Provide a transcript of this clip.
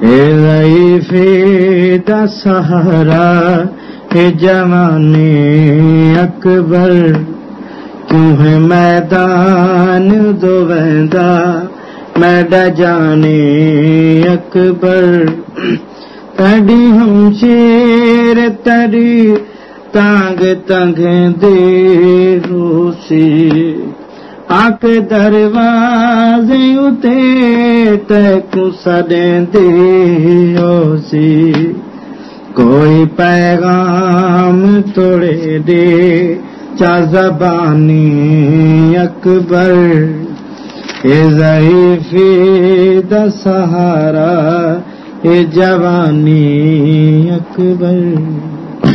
اے ضعیفی دا سہارا، اے جوانی اکبر کیوں ہے میدان دو ویندا میڈا جانے اکبر۔ تڑی ہم شیر تری تانگ تنگ دے روسی۔ آک دروازے اتے تیکو سدیں دے ہوسی کوئی پیغام توڑے دے چا زبانی اکبر اے ضعیفی دا سہارا اے جوانی اکبر